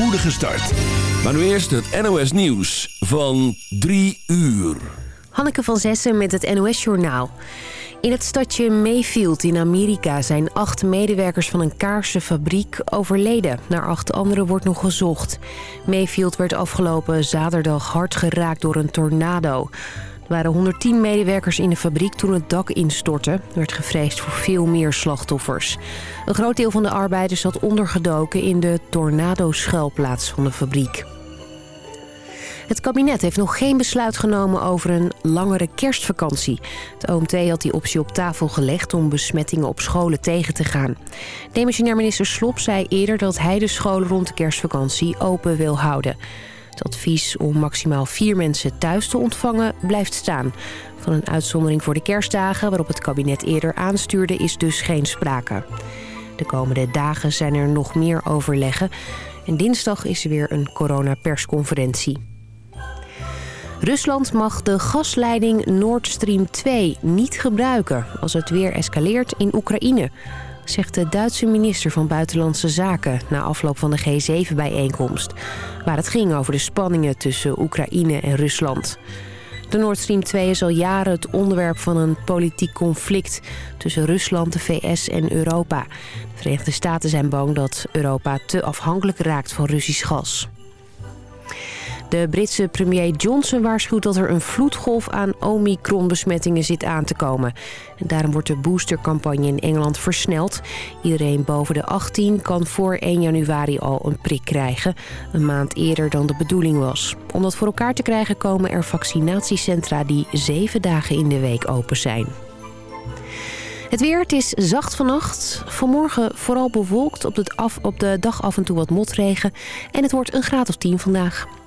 spoedige start. Maar nu eerst het NOS Nieuws van 3 uur. Hanneke van Zessen met het NOS Journaal. In het stadje Mayfield in Amerika zijn acht medewerkers van een kaarsenfabriek overleden. Naar acht anderen wordt nog gezocht. Mayfield werd afgelopen zaterdag hard geraakt door een tornado. Waren 110 medewerkers in de fabriek toen het dak instortte. Er werd gevreesd voor veel meer slachtoffers. Een groot deel van de arbeiders zat ondergedoken in de tornado-schuilplaats van de fabriek. Het kabinet heeft nog geen besluit genomen over een langere kerstvakantie. Het OMT had die optie op tafel gelegd om besmettingen op scholen tegen te gaan. Demissionair minister Slop zei eerder dat hij de scholen rond de kerstvakantie open wil houden. Het advies om maximaal vier mensen thuis te ontvangen blijft staan. Van een uitzondering voor de kerstdagen, waarop het kabinet eerder aanstuurde, is dus geen sprake. De komende dagen zijn er nog meer overleggen. En dinsdag is er weer een coronapersconferentie. Rusland mag de gasleiding Nord Stream 2 niet gebruiken als het weer escaleert in Oekraïne, zegt de Duitse minister van Buitenlandse Zaken na afloop van de G7-bijeenkomst, waar het ging over de spanningen tussen Oekraïne en Rusland. De Nord Stream 2 is al jaren het onderwerp van een politiek conflict tussen Rusland, de VS en Europa. De Verenigde Staten zijn bang dat Europa te afhankelijk raakt van Russisch gas. De Britse premier Johnson waarschuwt dat er een vloedgolf aan Omicron-besmettingen zit aan te komen. En daarom wordt de boostercampagne in Engeland versneld. Iedereen boven de 18 kan voor 1 januari al een prik krijgen. Een maand eerder dan de bedoeling was. Om dat voor elkaar te krijgen komen er vaccinatiecentra die zeven dagen in de week open zijn. Het weer, het is zacht vannacht. Vanmorgen vooral bewolkt, op op de dag af en toe wat motregen. En het wordt een graad of 10 vandaag.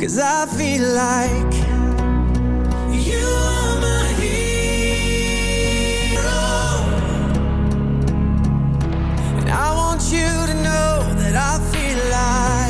Cause I feel like you are my hero. And I want you to know that I feel like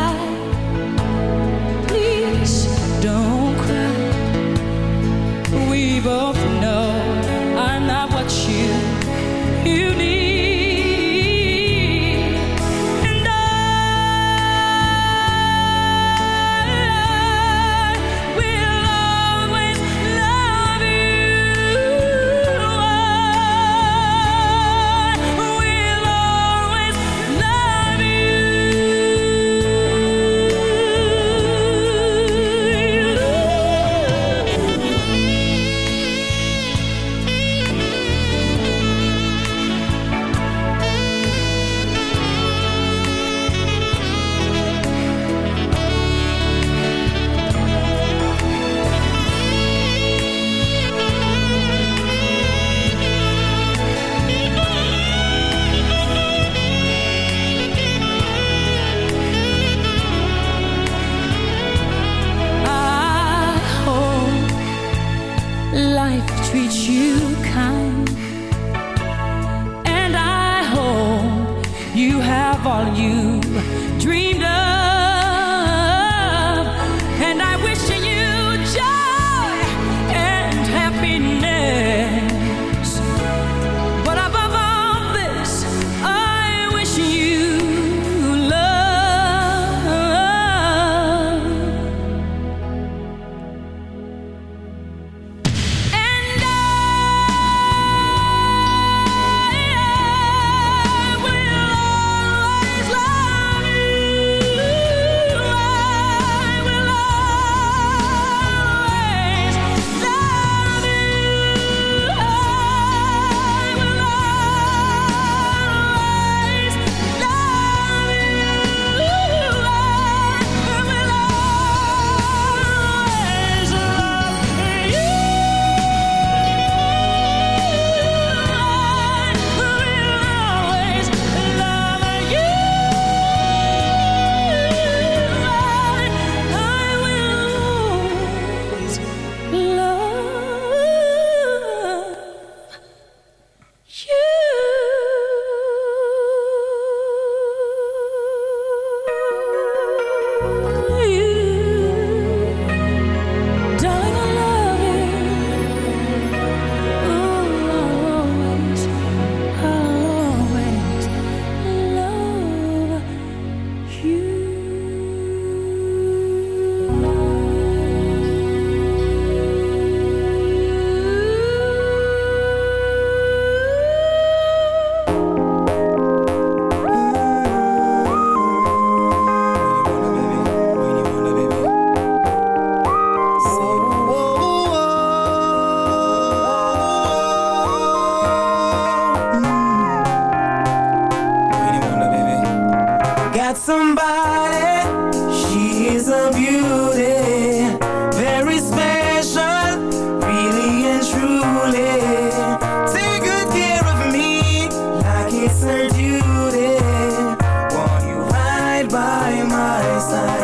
side.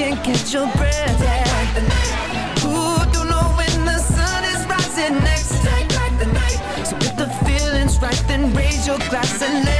can't catch your breath. Yeah. Ooh, don't know when the sun is rising next. So if the feeling's right, then raise your glass and let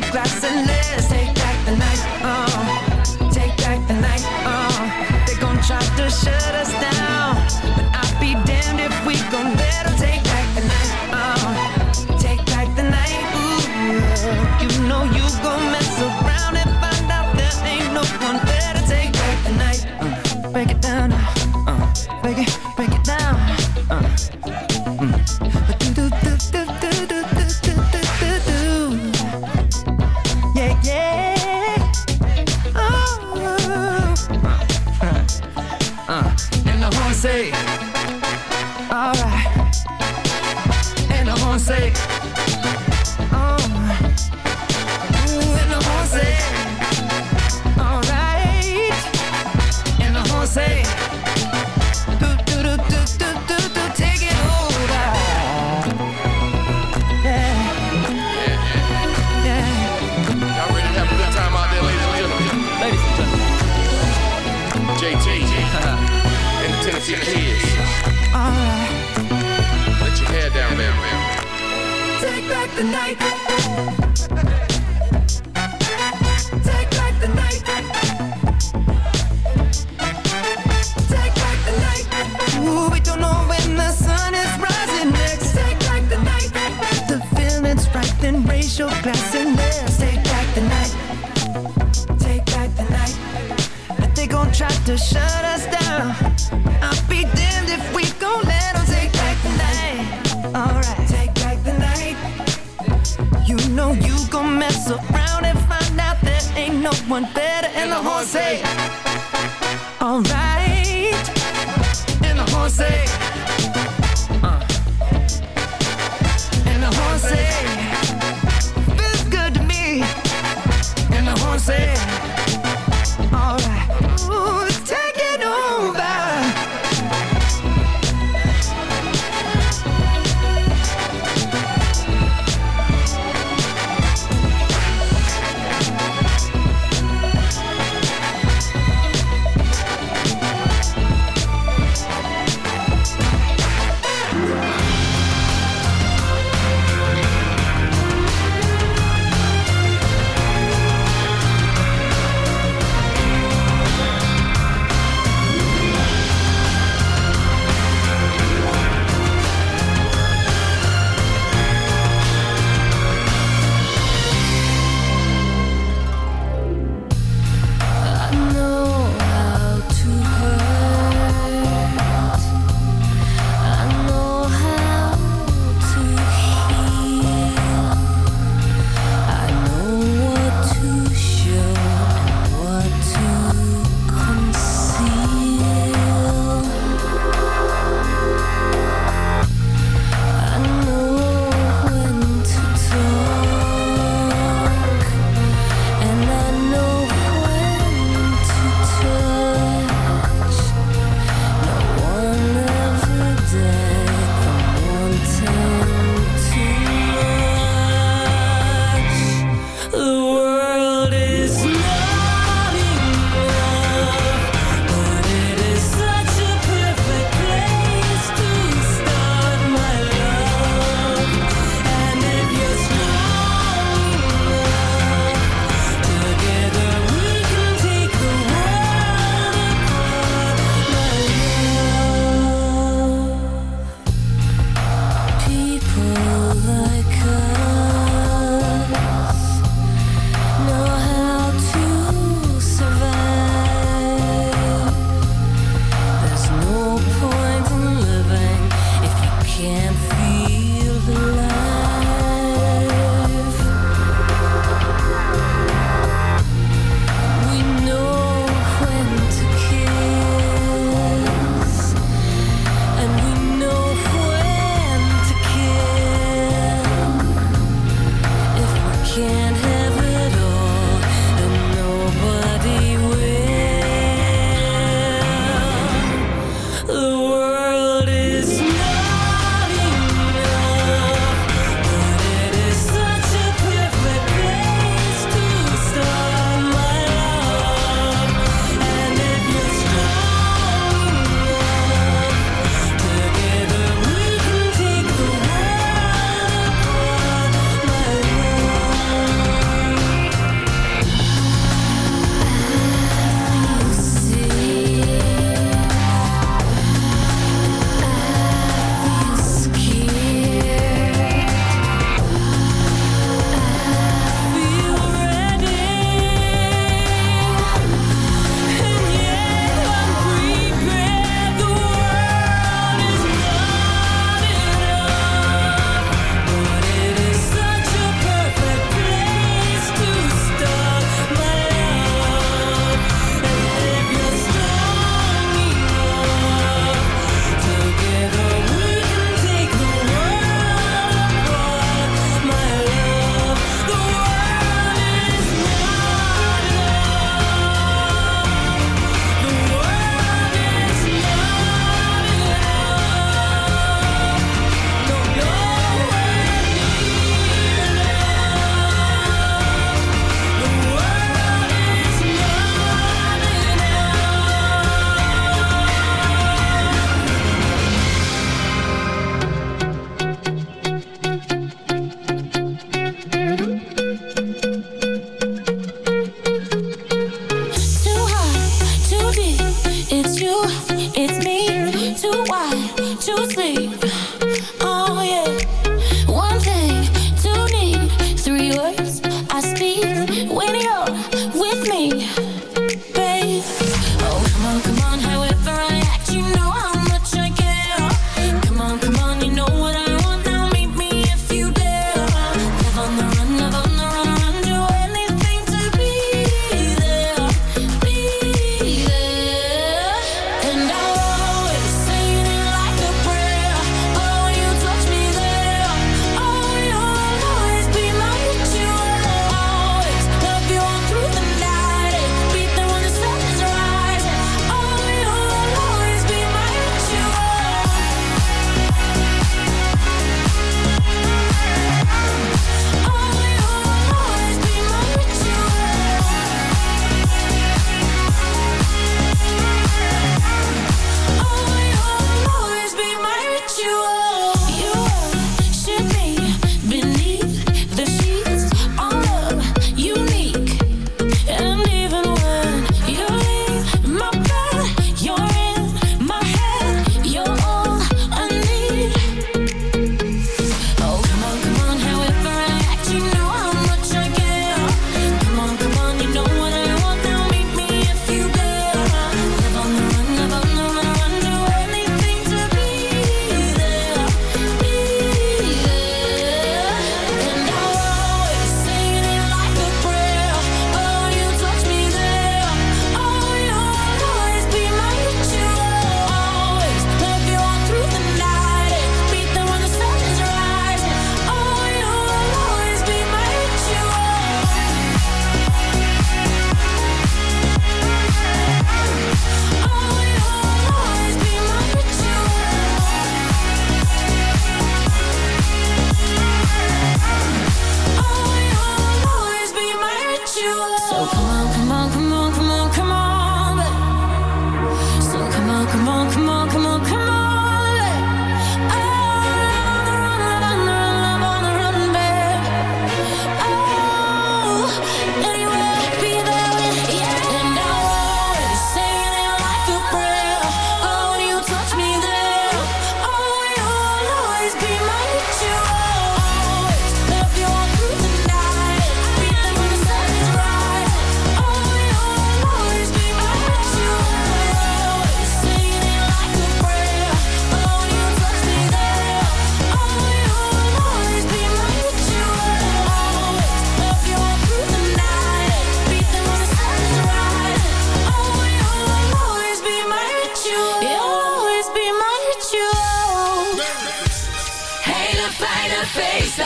glass and let's take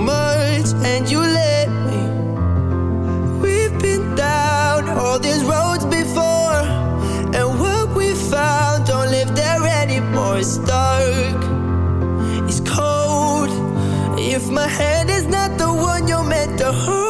much and you let me. We've been down all these roads before, and what we found don't live there anymore. It's dark, it's cold. If my hand is not the one you're meant to hold.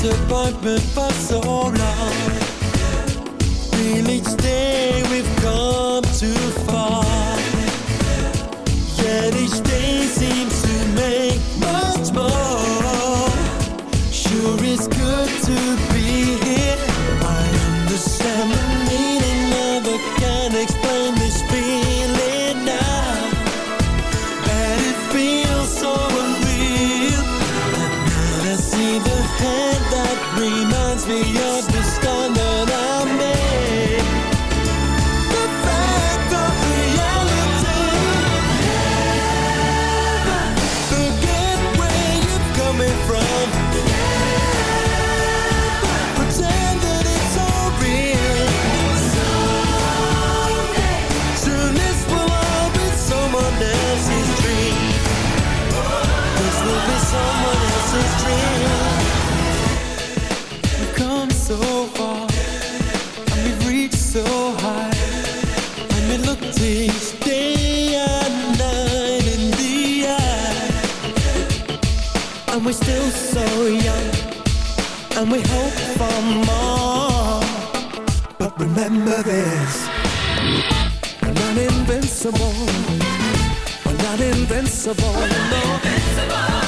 disappointment for so long. Feel each day we've gone. me. invincible. We're not invincible.